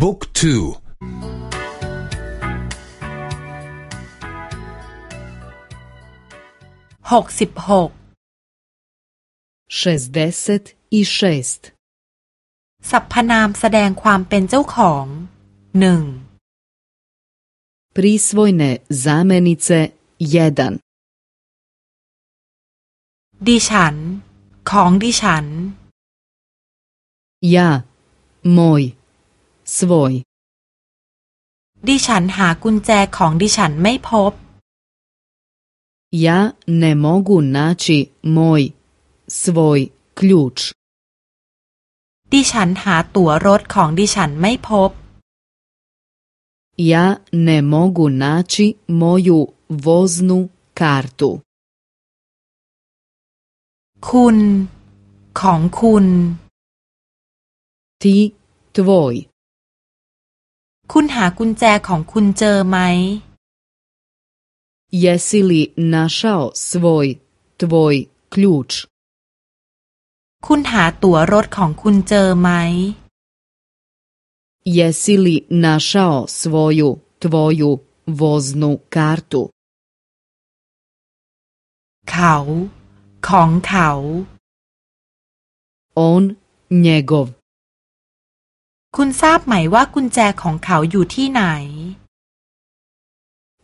บุ๊กทูหกสิบหก šestdeset i šest สรรพนามแสดงความเป็นเจ้าของหนึ่ง prisvojne zamenice jedan ดิฉัน ของดิฉัน ja moj svoj ดิฉันหากุญแจของดิฉันไม่พบ ja ne mogu naći moj svoj ključ ดิฉันหาตั๋วรถของดิฉันไม่พบ ja ne mogu naći moju voznu kartu คุณ ของคุณ ti tvoj คุณหากุญแจของคุณเจอไหม jesi li našao svoj tvoj ključ คุณหาตั๋วรถของคุณเจอไหม jesi li našao svoju tvoju voznu kartu เขา ของเขา on njegov คุณทราบไหมว่ากุญแจของเขาอยู่ที่ไหน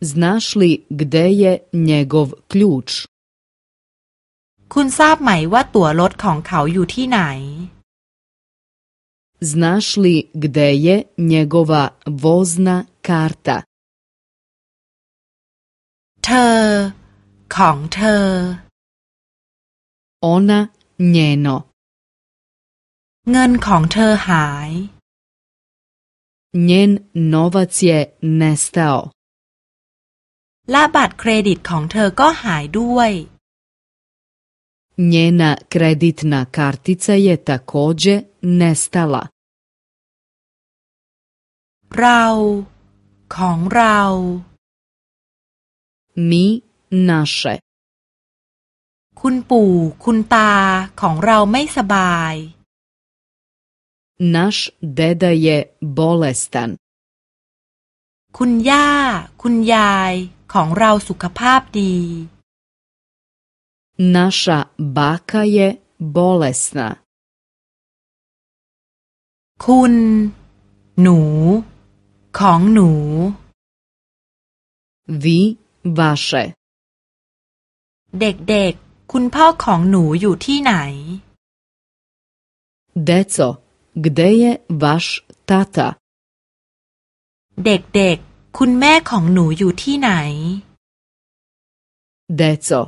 znaš li gde je njegov ključ คุณทราบไหมว่าตั๋วรถของเขาอยู่ที่ไหน znaš li gde je njegova vozna karta เธอ ของเธอ ona njeno เงินของเธอหาย njen novac je nestao และบัตรเครดิตของเธอก็หายด้วย njena kreditna kartica je takođe nestala เรา ของเรา mi naše คุณปู่ คุณตาของเราไม่สบาย naš deda je bolestan คุณย่า คุณยายของเราสุขภาพดี naša baka je bolesna คุณ หนู ของหนู vi vaše เด็กๆ คุณพ่อของหนูอยู่ที่ไหน deco gde je vaš tata เด็กๆ คุณแม่ของหนูอยู่ที่ไหน deco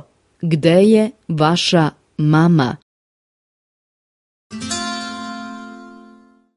gde je vaša mama